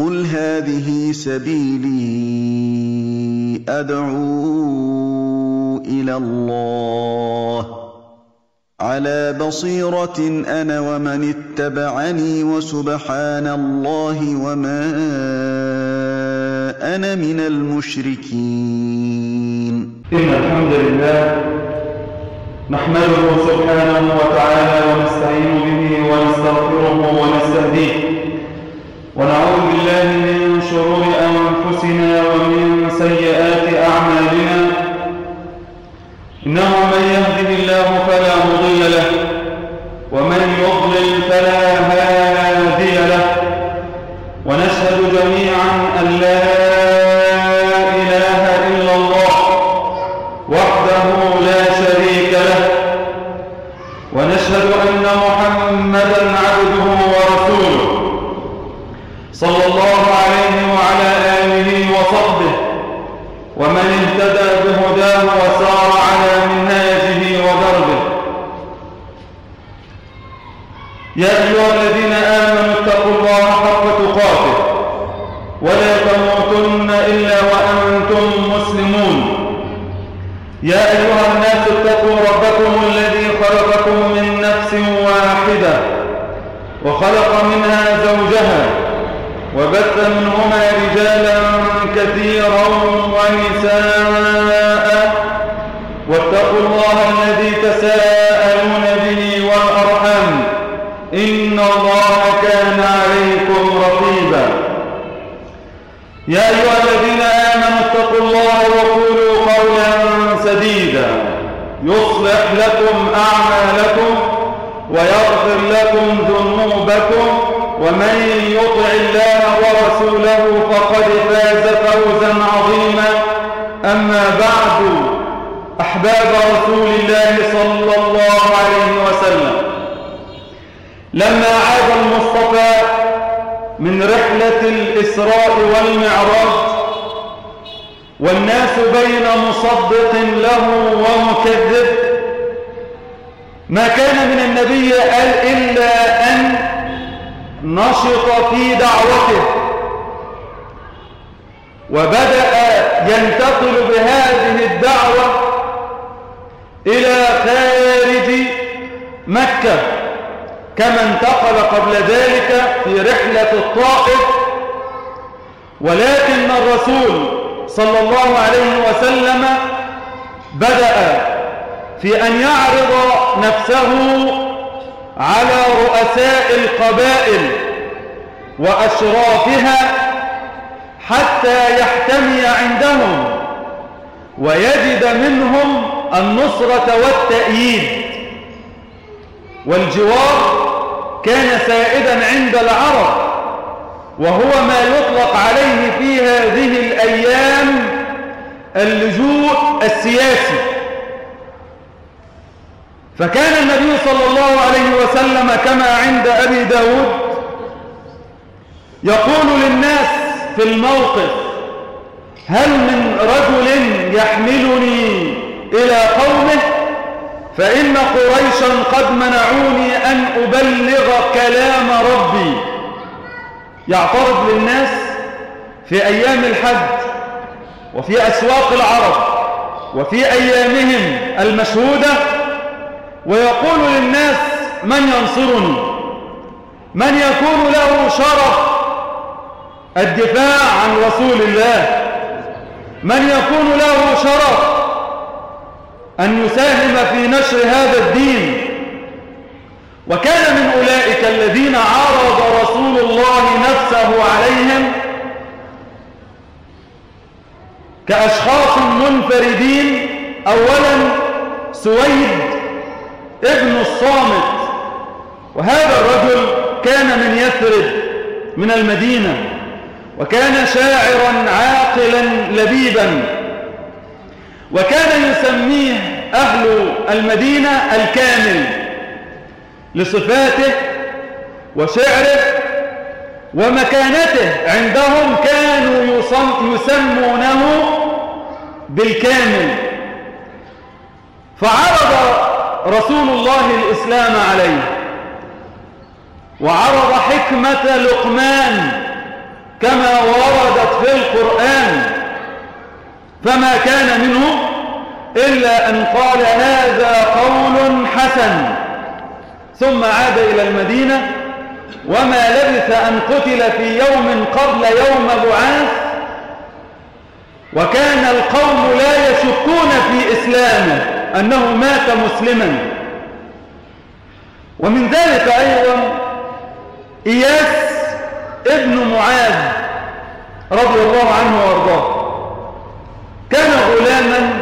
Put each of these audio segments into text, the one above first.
قل هذه سبيلي ادعو إلى الله على بصيره أنا ومن اتبعني وسبحان الله وما أنا من المشركين ان الحمد لله نحمده سبحانه وتعالى ونستعين به ونستغفره ونستهديه ونعوذ بالله من شرور أنفسنا ومن سيئات أعمالنا. إنه من يهده الله فلا مضل له ومن يضلل فلا هادي له ونشهد جميعا أن لا إله إلا الله وحده لا شريك له ونشهد أن محمدا عبده ورسوله صلى الله عليه وعلى آله وصحبه ومن اهتدى بهداه وسار على منهاجه ودربه يا أيها الذين آمنوا اتقوا الله حق تقاته ولا تموتن إلا وأنتم مسلمون يا أيها الناس اتقوا ربكم الذي خلقكم من نفس واحدة وخلق منها زوجها وبث منهما رجالا كثيرا ونساء واتقوا الله الذي تساءلون به والأرحام إن الله كان عليكم رقيبا يا أيها الذين آمنوا اتقوا الله وقولوا قولا سديدا يصلح لكم أعمالكم ويغفر لكم ذنوبكم ومن يطع الله ورسوله فقد فاز فوزا عظيما أما بعد أحباب رسول الله صلى الله عليه وسلم. لما عاد المصطفى من رحلة الإسراء والمعراج والناس بين مصدق له ومكذب ما كان من النبي قال إلا أن نشط في دعوته. وبدأ ينتقل بهذه الدعوة إلى خارج مكة كما انتقل قبل ذلك في رحلة الطائف. ولكن الرسول صلى الله عليه وسلم بدأ في أن يعرض نفسه على رؤساء القبائل وأشرافها حتى يحتمي عندهم ويجد منهم النصرة والتأييد. والجوار كان سائدا عند العرب وهو ما يطلق عليه في هذه الأيام اللجوء السياسي. فكان النبي صلى الله عليه وسلم كما عند أبي داود يقول للناس في الموقف هل من رجل يحملني إلى قومه فإن قريشا قد منعوني أن أبلغ كلام ربي. يعترض للناس في أيام الحج وفي أسواق العرب وفي أيامهم المشهودة ويقول للناس من ينصرني؟ من يكون له شرف؟ الدفاع عن رسول الله. من يكون له شرف؟ أن يساهم في نشر هذا الدين. وكان من أولئك الذين عرض رسول الله نفسه عليهم كأشخاص منفردين. أولا سويد ابن الصامت وهذا الرجل كان من يثرب من المدينة وكان شاعرا عاقلا لبيبا وكان يسميه أهل المدينة الكامل لصفاته وشعره ومكانته. عندهم كانوا يسمونه بالكامل. فعرض رسول الله الإسلام عليه وعرض حكمة لقمان كما وردت في القرآن. فما كان منه إلا أن قال هذا قول حسن. ثم عاد إلى المدينة وما لبث أن قتل في يوم قبل يوم بعاث وكان القوم لا يشكون في إسلامه أنه مات مسلما. ومن ذلك أيضا إياس ابن معاذ رضي الله عنه وأرضاه. كان غلاما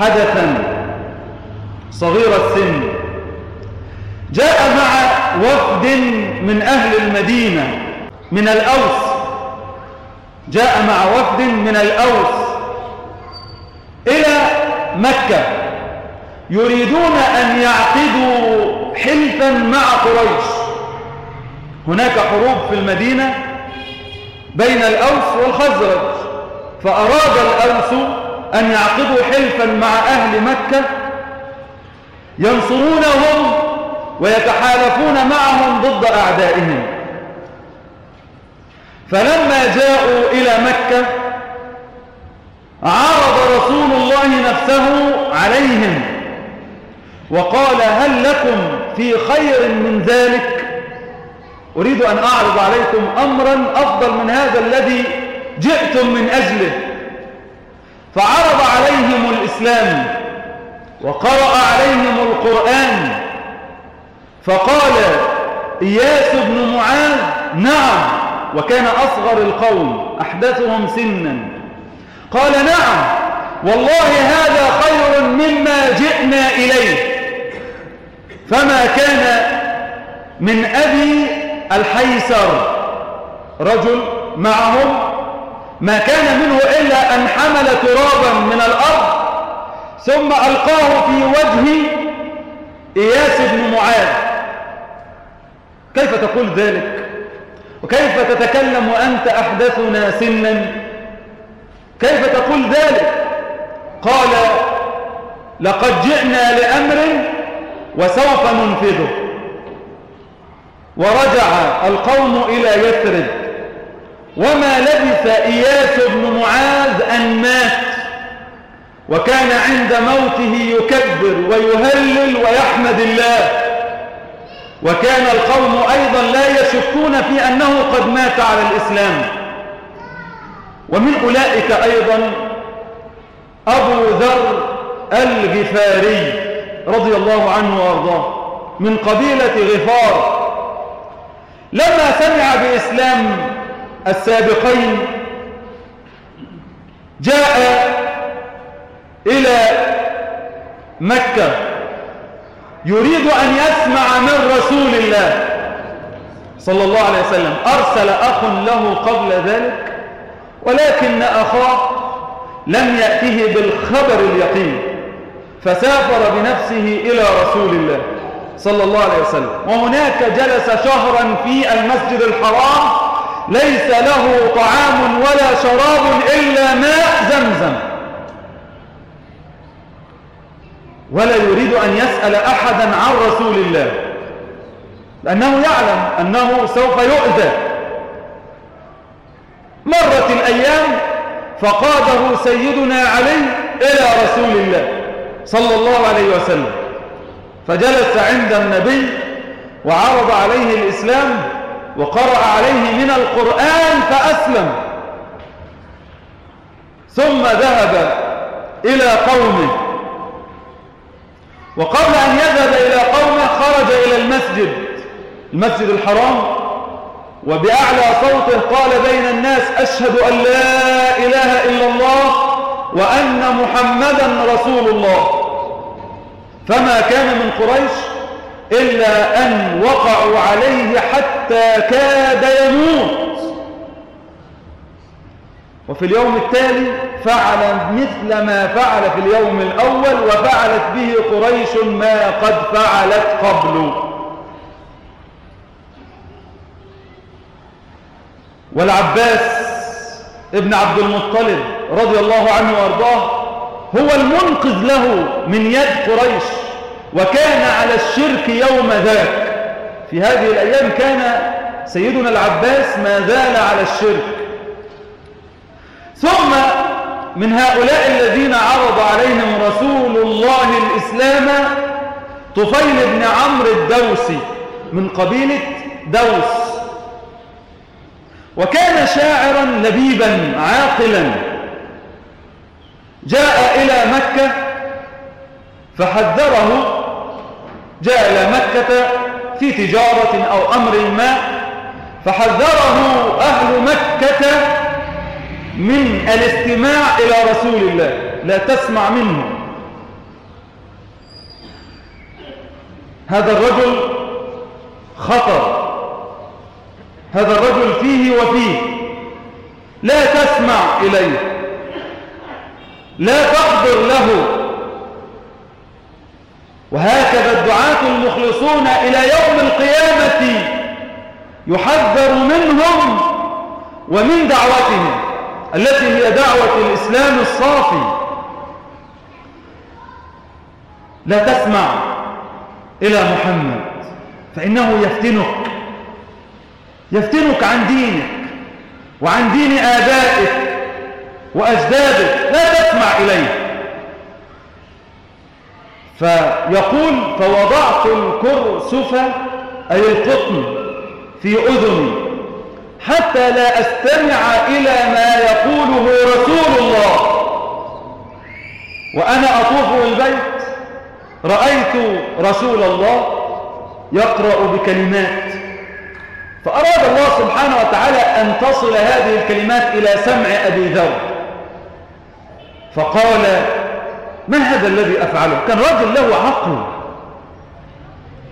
حدثا. صغير السن. جاء مع وفد من أهل المدينة من الأوس. جاء مع وفد من الأوس إلى مكة. يريدون أن يعقدوا حلفا مع قريش. هناك حروب في المدينة بين الأوس والخزرج. فأراد الأوس أن يعقدوا حلفا مع أهل مكة ينصرونهم ويتحالفون معهم ضد أعدائهم. فلما جاءوا إلى مكة عرض رسول الله نفسه عليهم وقال هل لكم في خير من ذلك؟ أريد أن أعرض عليكم أمرا أفضل من هذا الذي جئتم من أجله. فعرض عليهم الإسلام وقرأ عليهم القرآن فقال إياس بن معاذ نعم وكان أصغر القوم أحدثهم سنا قال نعم والله هذا خير مما جئنا إليه فما كان من أبي الحيسر رجل معهم ما كان منه إلا أن حمل ترابا من الأرض ثم ألقاه في وجه إياس بن معاذ. كيف تقول ذلك؟ وكيف تتكلم وأنت أحدثنا سنا؟ كيف تقول ذلك؟ قال لقد جئنا لأمر وسوف ننفذه. ورجع القوم إلى يثرب. وما لبث إياس بن معاذ أن مات وكان عند موته يكبر ويهلل ويحمد الله. وكان القوم أيضا لا يشكون في أنه قد مات على الإسلام. ومن أولئك أيضا أبو ذر الغفاري رضي الله عنه وأرضاه من قبيلة غفار. لما سمع بإسلام السابقين جاء إلى مكة يريد أن يسمع من رسول الله صلى الله عليه وسلم. أرسل أخ له قبل ذلك ولكن أخاه لم يأته بالخبر اليقين فسافر بنفسه إلى رسول الله صلى الله عليه وسلم. وهناك جلس شهرا في المسجد الحرام ليس له طعام ولا شراب إلا ماء زمزم. ولا يريد أن يسأل أحدا عن رسول الله. لأنه يعلم أنه سوف يؤذى. مرت الأيام فقاده سيدنا علي إلى رسول الله صلى الله عليه وسلم. فجلس عند النبي وعرض عليه الإسلام وقرأ عليه من القرآن فأسلم. ثم ذهب إلى قومه. وقبل أن يذهب إلى قومه خرج إلى المسجد المسجد الحرام. وبأعلى صوته قال بين الناس أشهد أن لا إله إلا الله وأن محمدا رسول الله. فما كان من قريش؟ إلا أن وقعوا عليه حتى كاد يموت. وفي اليوم التالي فعل مثل ما فعل في اليوم الأول وفعلت به قريش ما قد فعلت قبل. والعباس ابن عبد المطلب رضي الله عنه وأرضاه هو المنقذ له من يد قريش. وكان على الشرك يوم ذاك. في هذه الأيام كان سيدنا العباس ما زال على الشرك. ثم من هؤلاء الذين عرض عليهم رسول الله الإسلام طفيل بن عمرو الدوسي من قبيلة دوس. وكان شاعرا لبيبا عاقلا. جاء إلى مكة فحذره جاء إلى مكة في تجارة أو أمر ما فحذره أهل مكة من الاستماع إلى رسول الله لا تسمع منه. هذا الرجل خطر. هذا الرجل فيه وفيه. لا تسمع إليه. لا تحضر له. وهكذا الدعاة المخلصون إلى يوم القيامة يحذر منهم ومن دعوتهم التي هي دعوة الإسلام الصافي. لا تسمع إلى محمد فإنه يفتنك يفتنك عن دينك وعن دين آبائك وأجدادك. لا تسمع إليه. فيقول فوضعت الكرسف أي القطن في أذني حتى لا أستمع إلى ما يقوله رسول الله. وأنا أطوف البيت رأيت رسول الله يقرأ بكلمات. فأراد الله سبحانه وتعالى أن تصل هذه الكلمات إلى سمع أبي ذر. فقال ما هذا الذي أفعله؟ كان رجل له عقل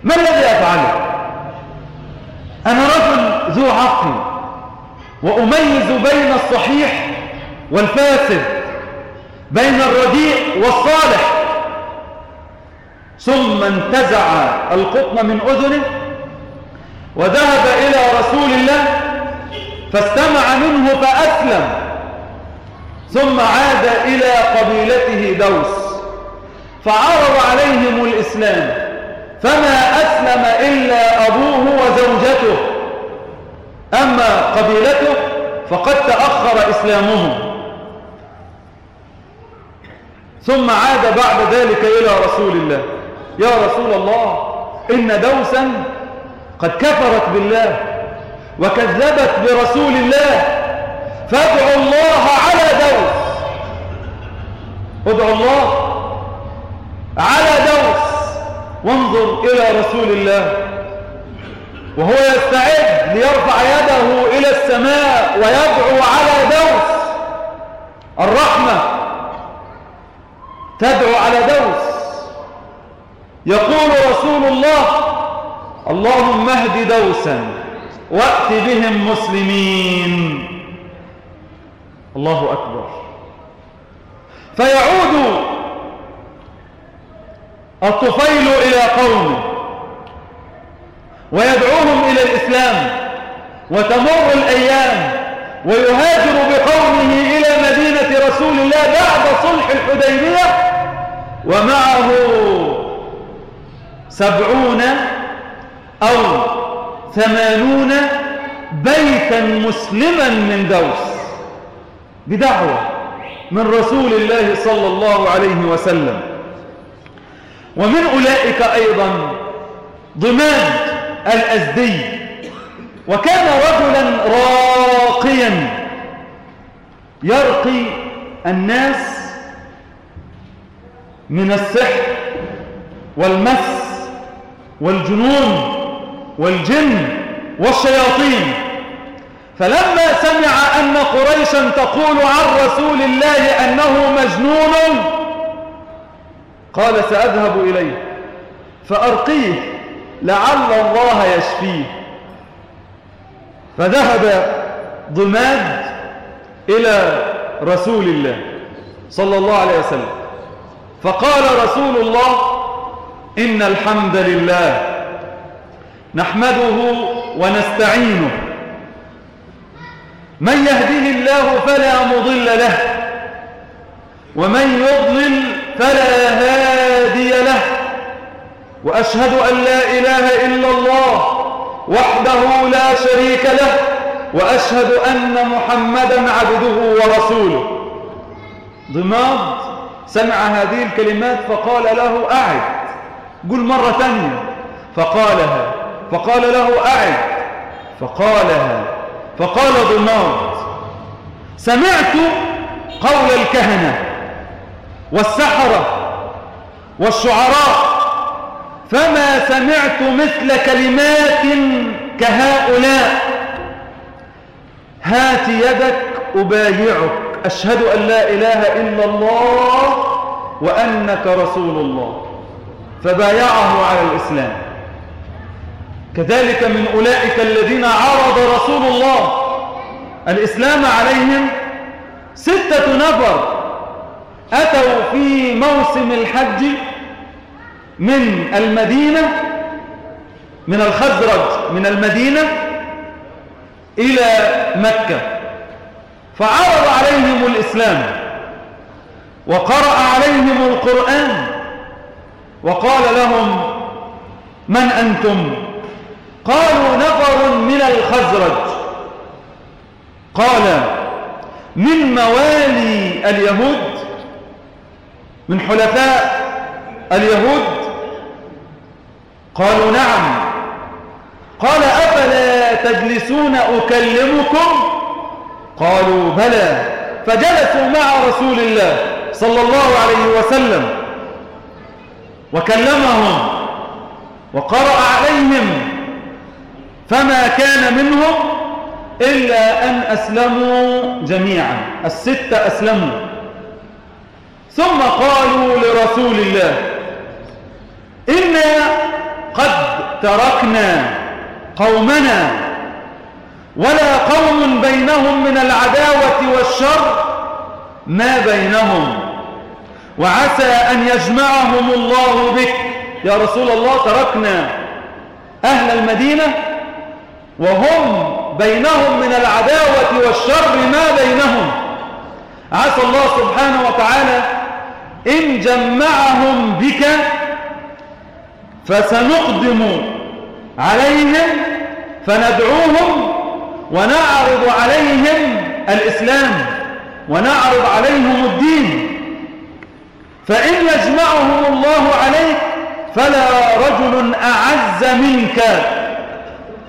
ما الذي أفعله؟ أنا رجل ذو عقل وأميز بين الصحيح والفاسد بين الرديء والصالح. ثم انتزع القطن من أذنه وذهب إلى رسول الله فاستمع منه فأسلم. ثم عاد إلى قبيلته دوس. فعرض عليهم الإسلام فما أسلم إلا أبوه وزوجته. أما قبيلته فقد تأخر إسلامهم. ثم عاد بعد ذلك إلى رسول الله. يا رسول الله إن دوسا قد كفرت بالله وكذبت برسول الله. فادعوا الله على دوس. ادعوا الله على دوس. وانظر إلى رسول الله. وهو يستعد ليرفع يده إلى السماء ويدعو على دوس. الرحمة تدعو على دوس. يقول رسول الله اللهم اهد دوسا وأت بهم مسلمين. الله أكبر. فيعود الطفيل إلى قومه ويدعوهم إلى الإسلام وتمر الأيام ويهاجر بقومه إلى مدينة رسول الله بعد صلح الحديبية ومعه سبعون أو ثمانون بيتا مسلما من دوس بدعوة من رسول الله صلى الله عليه وسلم. ومن أولئك أيضا ضماد الأزدي. وكان رجلا راقيا يرقي الناس من السحر والمس والجنون والجن والشياطين. فلما سمع أن قريشا تقول عن رسول الله أنه مجنون قال سأذهب إليه فأرقيه لعل الله يشفيه. فذهب ضماد إلى رسول الله صلى الله عليه وسلم فقال رسول الله إن الحمد لله نحمده ونستعينه. من يهده الله فلا مضل له ومن يضلل فلا هادي وأشهد أن لا إله إلا الله وحده لا شريك له وأشهد أن محمدا عبده ورسوله. ضماد سمع هذه الكلمات فقال له أعد. قل مرة ثانية. فقالها. فقال له أعد. فقالها. فقال ضماد. سمعت قول الكهنة والسحرة والشعراء فما سمعت مثل كلمات كهؤلاء. هات يدك أبايعك. أشهد أن لا إله إلا الله وأنك رسول الله. فبايعه على الإسلام. كذلك من أولئك الذين عرض رسول الله الإسلام عليهم ستة نفر أتوا في موسم الحج من المدينة من الخزرج من المدينة إلى مكة. فعرض عليهم الإسلام وقرأ عليهم القرآن وقال لهم من أنتم؟ قالوا نفر من الخزرج. قال من موالي اليهود من حلفاء اليهود قالوا نعم. قال أفلا تجلسون أكلمكم؟ قالوا بلى. فجلسوا مع رسول الله صلى الله عليه وسلم وكلمهم وقرأ عليهم. فما كان منهم إلا أن أسلموا جميعا. الستة أسلموا. ثم قالوا لرسول الله إنا قد تركنا قومنا ولا قوم بينهم من العداوة والشر ما بينهم. وعسى أن يجمعهم الله بك. يا رسول الله تركنا أهل المدينة وهم بينهم من العداوة والشر ما بينهم. عسى الله سبحانه وتعالى إن جمعهم بك فسنقدم عليهم فندعوهم ونعرض عليهم الإسلام ونعرض عليهم الدين. فإن يجمعهم الله عليك فلا رجل أعز منك.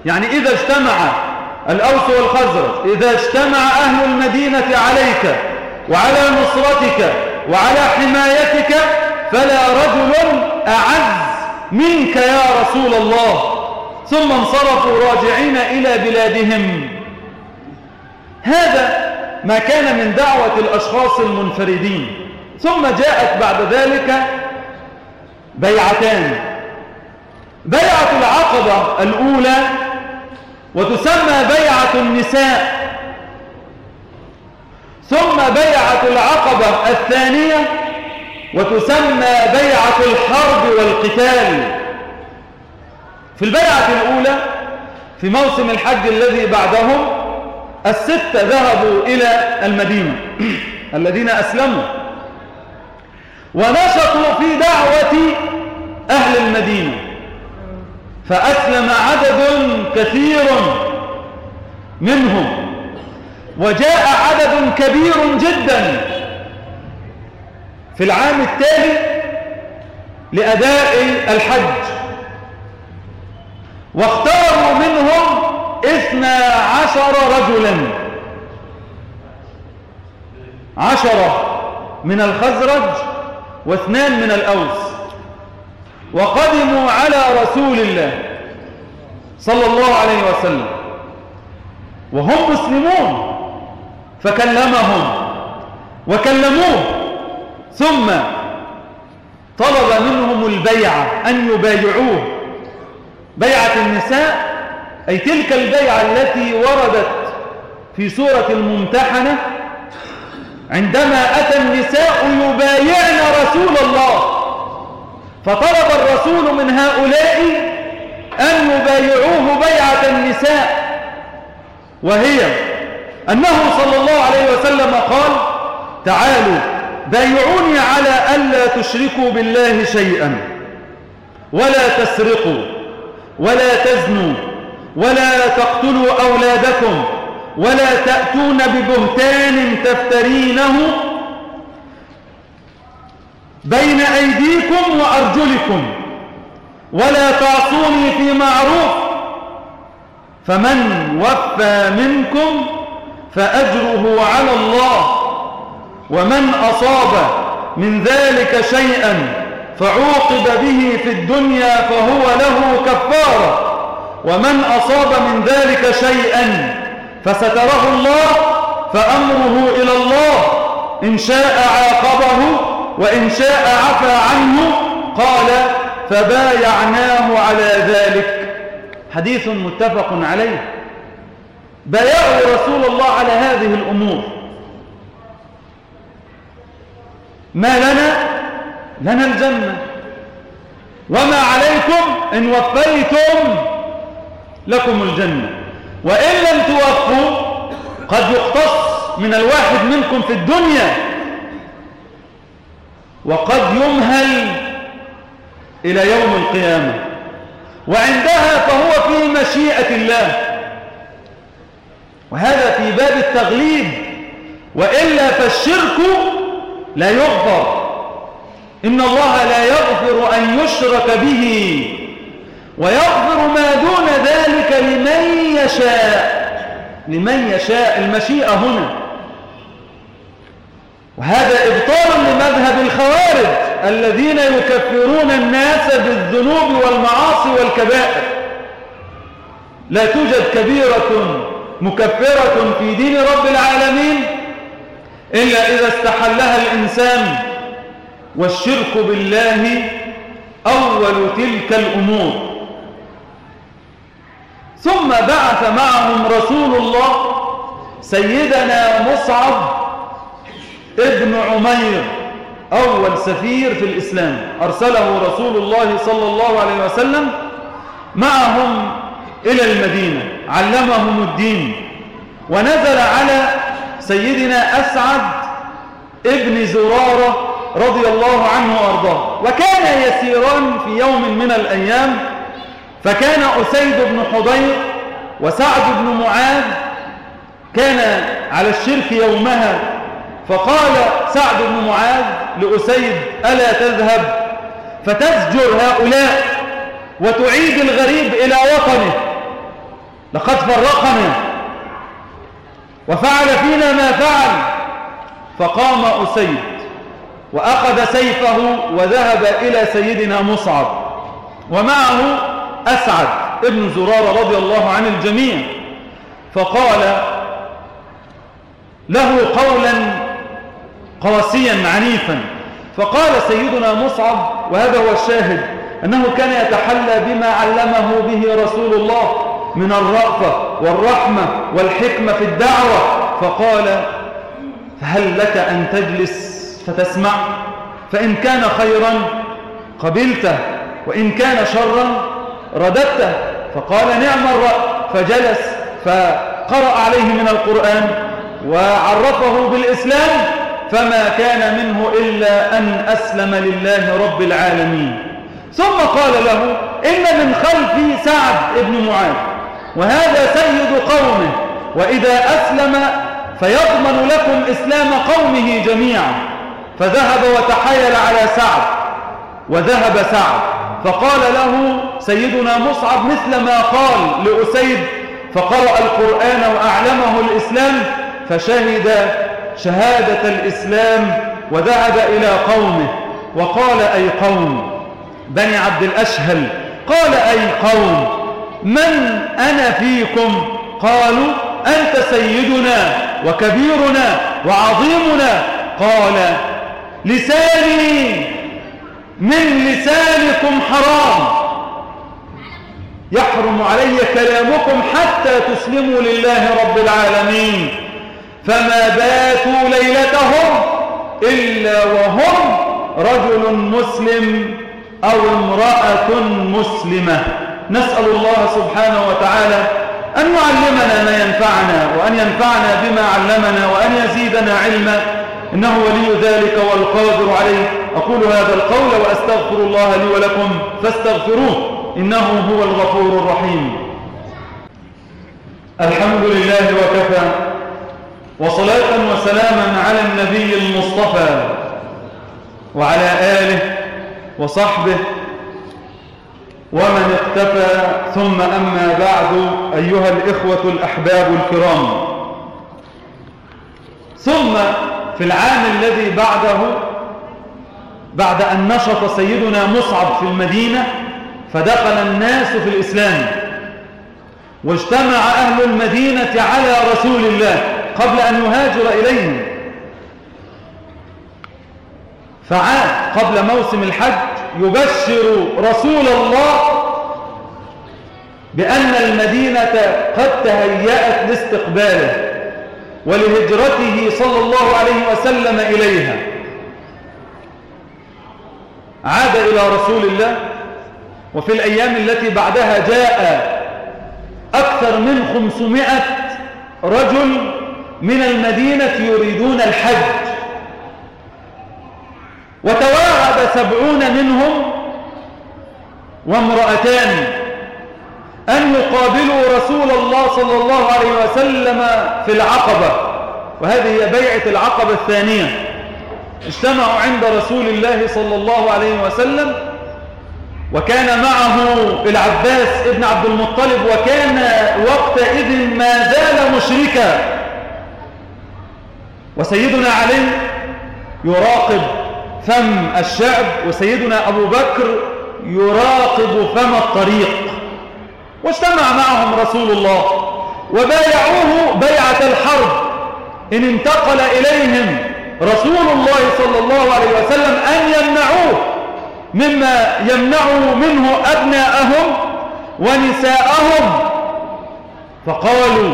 يعني إذا اجتمع الأوس والخزرج إذا اجتمع أهل المدينة عليك وعلى نصرتك وعلى حمايتك فلا رجل أعز منك يا رسول الله. ثم انصرفوا راجعين إلى بلادهم. هذا ما كان من دعوة الأشخاص المنفردين. ثم جاءت بعد ذلك بيعتان. بيعة العقبة الأولى وتسمى بيعة النساء. ثم بيعة العقبة الثانية وتسمى بيعة الحرب والقتال. في البيعة الأولى في موسم الحج الذي بعدهم الستة ذهبوا إلى المدينة الذين أسلموا ونشطوا في دعوة أهل المدينة. فأسلم عدد كثير منهم وجاء عدد كبير جدا. في العام التالي لأداء الحج. واختاروا منهم اثنى عشر رجلا. عشرة من الخزرج واثنان من الأوس. وقدموا على رسول الله صلى الله عليه وسلم. وهم مسلمون فكلمهم وكلموه. ثم طلب منهم البيعة أن يبايعوه. بيعة النساء أي تلك البيعة التي وردت في سورة الممتحنة عندما أتى النساء يبايعن رسول الله. فطلب الرسول من هؤلاء أن يبايعوه بيعة النساء. وهي أنه صلى الله عليه وسلم قال تعالوا بايعوني على ألا تشركوا بالله شيئا. ولا تسرقوا ولا تزنوا ولا تقتلوا أولادكم ولا تأتون ببهتان تفترينه بين أيديكم وأرجلكم. ولا تعصوني في معروف فمن وفى منكم فأجره على الله. ومن أصاب من ذلك شيئا فعوقب به في الدنيا فهو له كفارة. ومن أصاب من ذلك شيئا فستره الله فأمره إلى الله. إن شاء عاقبه وإن شاء عفى عنه قال فبايعناه على ذلك. حديث متفق عليه. بايعوا رسول الله على هذه الأمور. ما لنا؟ لنا الجنة. وما عليكم إن وفيتم لكم الجنة. وإن لم توفوا قد يختص من الواحد منكم في الدنيا. وقد يمهل إلى يوم القيامة. وعندها فهو في مشيئة الله. وهذا في باب التغليب. وإلا فالشرك لا يغفر. إن الله لا يغفر أن يشرك به ويغفر ما دون ذلك لمن يشاء. لمن يشاء. المشيئة هنا. وهذا إبطال لمذهب الخوارج الذين يكفرون الناس بالذنوب والمعاصي والكبائر. لا توجد كبيرة مكفرة في دين رب العالمين إلا إذا استحلها الإنسان والشرك بالله أول تلك الأمور. ثم بعث معهم رسول الله سيدنا مصعب ابن عمير أول سفير في الإسلام. أرسله رسول الله صلى الله عليه وسلم معهم إلى المدينة علمهم الدين ونزل على سيدنا أسعد ابن زرارة رضي الله عنه وأرضاه. وكان يسيران في يوم من الأيام فكان أسيد بن حضير وسعد بن معاذ كان على الشرك يومها فقال سعد بن معاذ لأسيد ألا تذهب فتزجر هؤلاء وتعيد الغريب إلى وطنه. لقد فرقنا. وفعل فينا ما فعل. فقام أسيد وأخذ سيفه وذهب إلى سيدنا مصعب ومعه أسعد ابن زرارة رضي الله عن الجميع. فقال له قولا قاسيا عنيفا. فقال سيدنا مصعب وهذا هو الشاهد أنه كان يتحلى بما علمه به رسول الله من الرأفة والرحمة والحكمة في الدعوة. فقال فهل لك أن تجلس فتسمع؟ فإن كان خيرا قبلته وإن كان شرا رددته فقال نعم الرأي. فجلس فقرأ عليه من القرآن وعرفه بالإسلام. فما كان منه إلا أن أسلم لله رب العالمين. ثم قال له إن من خلفي سعد بن معاذ. وهذا سيد قومه وإذا أسلم فيضمن لكم إسلام قومه جميعا. فذهب وتحايل على سعد وذهب سعد فقال له سيدنا مصعب مثل ما قال لأسيد فقرأ القرآن وأعلمه الإسلام فشهد شهادة الإسلام وذهب إلى قومه. وقال أي قوم؟ بني عبد الأشهل. قال أي قوم؟ من أنا فيكم؟ قالوا أنت سيدنا وكبيرنا وعظيمنا. قال لساني من لسانكم حرام. يحرم علي كلامكم حتى تسلموا لله رب العالمين. فما باتوا ليلتهم إلا وهم رجل مسلم أو امرأة مسلمة. نسأل الله سبحانه وتعالى أن يعلمنا ما ينفعنا وأن ينفعنا بما علمنا وأن يزيدنا علما. إنه ولي ذلك والقادر عليه. أقول هذا القول وأستغفر الله لي ولكم فاستغفروه. إنه هو الغفور الرحيم. الحمد لله وكفى. وصلاة وسلاما على النبي المصطفى وعلى آله وصحبه ومن اقتفى ثم أما بعد أيها الإخوة الأحباب الكرام. ثم في العام الذي بعده بعد أن نشط سيدنا مصعب في المدينة فدخل الناس في الإسلام واجتمع أهل المدينة على رسول الله قبل أن يهاجر إليهم. فعاد قبل موسم الحج يبشر رسول الله بأن المدينة قد تهيأت لاستقباله ولهجرته صلى الله عليه وسلم إليها. عاد إلى رسول الله وفي الأيام التي بعدها جاء أكثر من خمسمائة رجل من المدينة يريدون الحج. وتواعد سبعون منهم وامرأتان أن يقابلوا رسول الله صلى الله عليه وسلم في العقبة وهذه هي بيعة العقبة الثانية. اجتمعوا عند رسول الله صلى الله عليه وسلم وكان معه العباس ابن عبد المطلب وكان وقتئذ ما زال مشركا. وسيدنا علي يراقب فم الشعب وسيدنا أبو بكر يراقب فم الطريق. واجتمع معهم رسول الله وبايعوه بيعة الحرب. إن انتقل إليهم رسول الله صلى الله عليه وسلم أن يمنعوه مما يمنعوا منه أبناءهم ونساءهم. فقالوا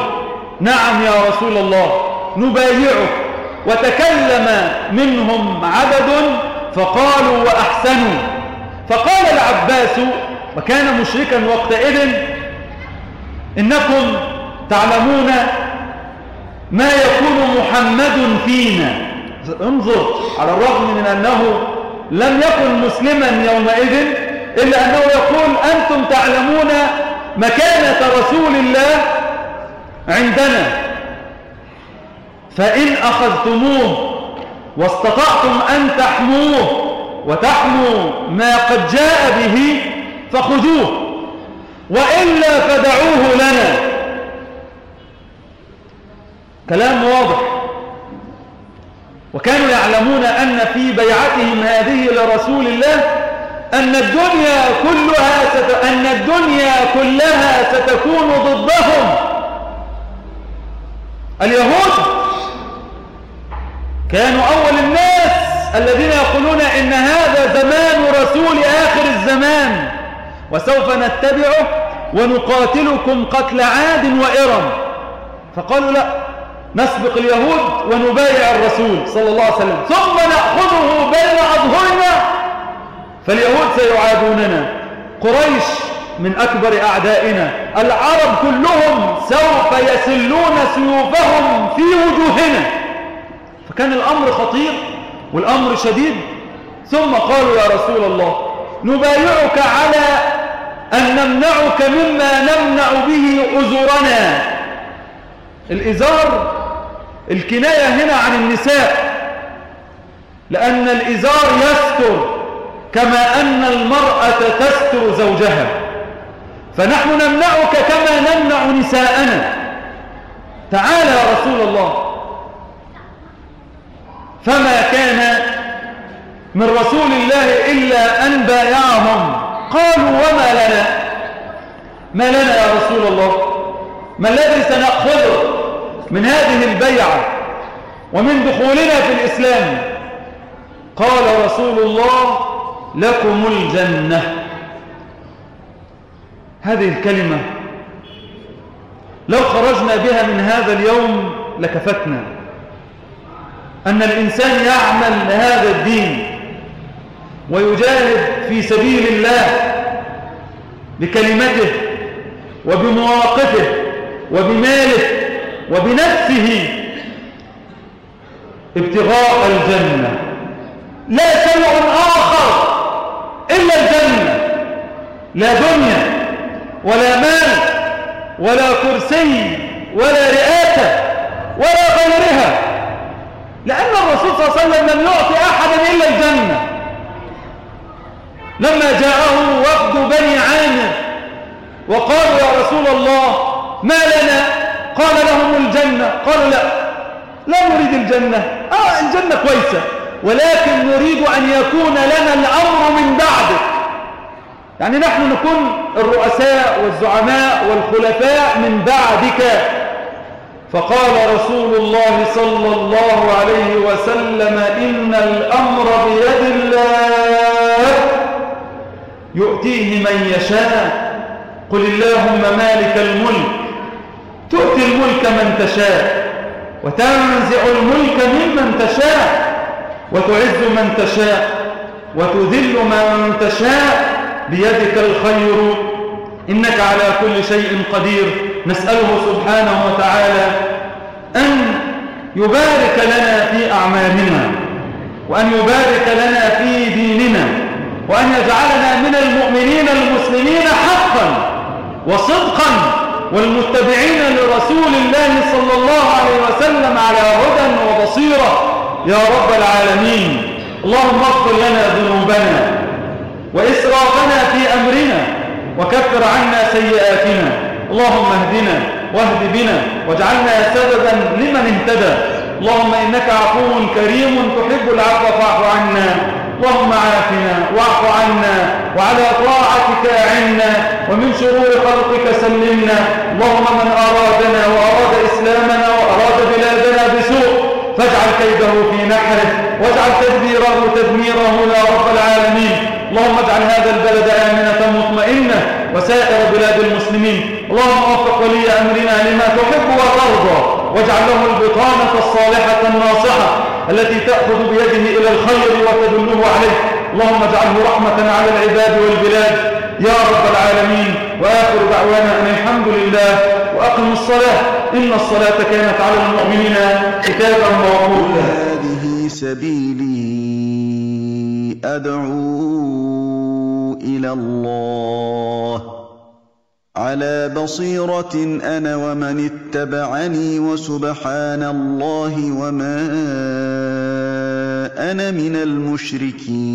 نعم يا رسول الله نبايعك. وتكلم منهم عدد فقالوا وأحسنوا. فقال العباس وكان مشركا وقتئذ إنكم تعلمون ما يكون محمد فينا. انظر على الرغم من أنه لم يكن مسلما يومئذ إلا أنه يقول أنتم تعلمون مكانة رسول الله عندنا. فإن أخذتموه واستطعتم أن تحموه وتحموا ما قد جاء به فخذوه وإلا فدعوه لنا. كلام واضح. وكانوا يعلمون أن في بيعتهم هذه لرسول الله أن الدنيا كلها ست... أن الدنيا كلها ستكون ضدهم. اليهود كانوا أول الناس الذين يقولون إن هذا زمان رسول آخر الزمان. وسوف نتبعه ونقاتلكم قتل عاد وإرم. فقالوا لا نسبق اليهود ونبايع الرسول صلى الله عليه وسلم. ثم نأخذه بين أظهرنا. فاليهود سيعادوننا. قريش من أكبر أعدائنا. العرب كلهم سوف يسلون سيوفهم في وجوهنا. فكان الأمر خطير والأمر شديد. ثم قالوا يا رسول الله نبايعك على أن نمنعك مما نمنع به أزرنا. الإزار الكناية هنا عن النساء. لأن الإزار يستر كما أن المرأة تستر زوجها. فنحن نمنعك كما نمنع نساءنا. تعال يا رسول الله فما كان من رسول الله إلا أن بايعهم. قالوا وما لنا؟ ما لنا يا رسول الله؟ ما الذي سنأخذه من هذه البيعة ومن دخولنا في الإسلام؟ قال رسول الله لكم الجنة. هذه الكلمة لو خرجنا بها من هذا اليوم لكفتنا. أن الإنسان يعمل لهذا الدين ويجاهد في سبيل الله بكلمته وبمواقفه وبماله وبنفسه ابتغاء الجنة. لا شيء آخر إلا الجنة. لا دنيا ولا مال ولا كرسي ولا رئاسة ولا غيرها. لأن الرسول صلى الله عليه وسلم لم يعطي أحدا إلا الجنة. لما جاءه وفد بني عامر وقالوا يا رسول الله ما لنا؟ قال لهم الجنة. قالوا لا لا نريد الجنة. آه الجنة كويسة ولكن نريد أن يكون لنا الأمر من بعدك. يعني نحن نكون الرؤساء والزعماء والخلفاء من بعدك. فقال رسول الله صلى الله عليه وسلم إن الأمر بيد الله يؤتيه من يشاء. قل اللهم مالك الملك تؤتي الملك من تشاء وتنزع الملك ممن تشاء وتعز من تشاء وتذل من تشاء. بيدك الخير إنك على كل شيء قدير. نسأله سبحانه وتعالى أن يبارك لنا في أعمالنا وأن يبارك لنا في ديننا وأن يجعلنا من المؤمنين المسلمين حقا وصدقا والمتبعين لرسول الله صلى الله عليه وسلم على هدى وبصيرة. يا رب العالمين اللهم اغفر لنا ذنوبنا وإسرافنا في أمرنا وكفر عنا سيئاتنا. اللهم اهدنا واهد بنا واجعلنا سببا لمن اهتدى. اللهم إنك عفو كريم تحب العفو فاعف عنا. اللهم عافنا واعف عنا وعلى طاعتك أعنا ومن شرور خلقك سلمنا. اللهم من أرادنا وأراد إسلامنا وأراد بلادنا بسوء فاجعل كيده في نحره واجعل تدبيره تدميره يا رب العالمين. اللهم اجعل هذا البلد آمنة مطمئنة وسائر بلاد المسلمين. اللهم وفق ولي أمرنا لما تحب وترضى واجعل له البطانة الصالحة الناصحة التي تأخذ بيده إلى الخير وتدله عليه. اللهم اجعله رحمة على العباد والبلاد. يا رب العالمين وآخر دعوانا أن الحمد لله وأقم الصلاة. إن الصلاة كانت على المؤمنين كتابا موقوتا. هذه سبيلي أدعو إلى الله. على بصيرة أنا ومن اتبعني وسبحان الله وما أنا من المشركين.